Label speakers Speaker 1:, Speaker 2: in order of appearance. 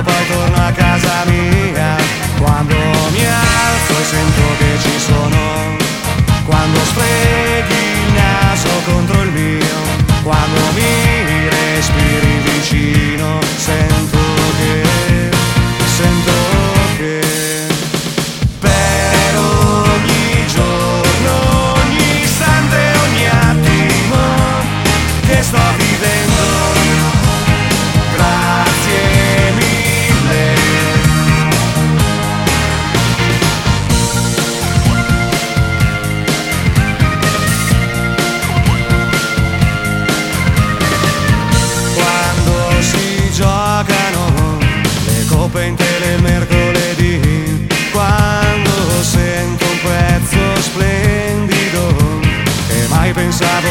Speaker 1: poi torno a casa mia. Quando mi alzo e sento che ci sono Quando sfrego things I